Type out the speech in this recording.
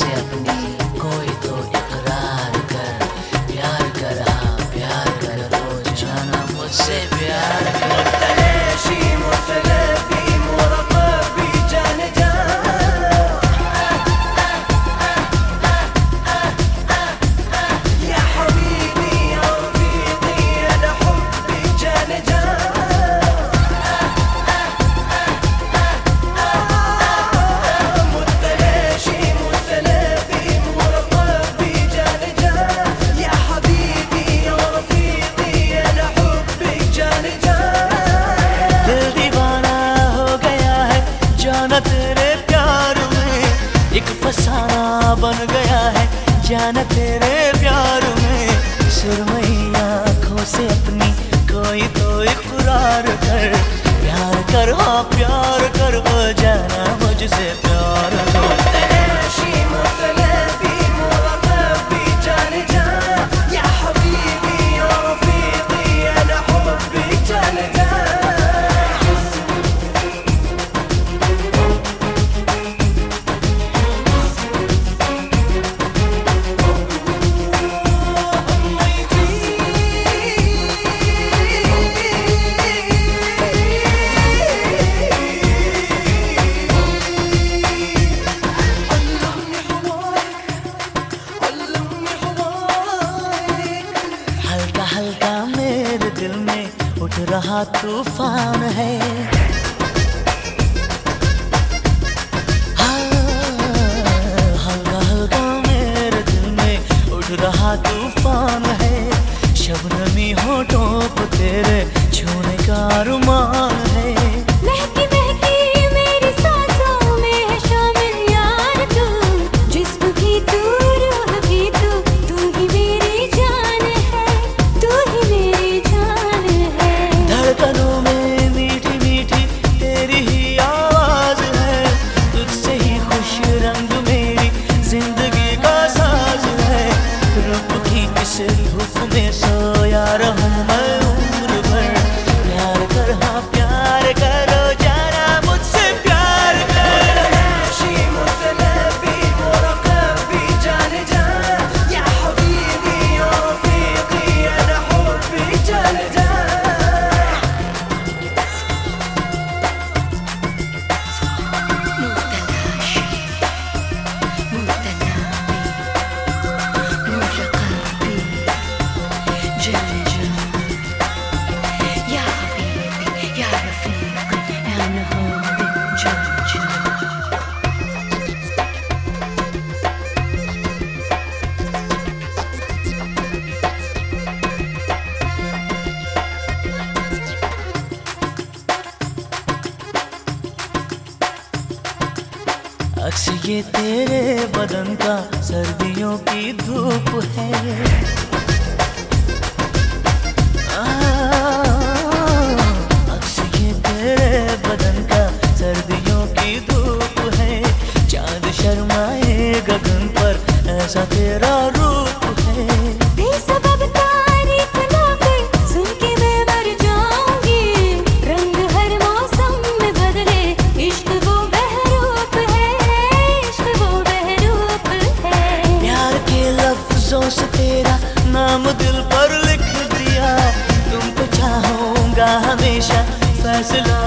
आँखों बन गया है। जान तेरे प्यार में। सुरमई आँखों से अपनी कोई तो इकरार कर। प्यार कर प्यार कर वो जाना मुझसे रहा तूफ़ान है। हाँ, हल्का हल्का मेरे दिल में उठ रहा तूफ़ान है। शबनमी होठों को तेरे छूने का रुमान अक्स ये तेरे बदन का, सर्दियों की धूप है। अक्स ये तेरे बदन का, सर्दियों की धूप है। चाँद शर्माए गगन पर, ऐसा तेरा रूप लफ्जों तेरा नाम दिल पर लिख दिया। तुमको चाहूँगा हमेशा फैसला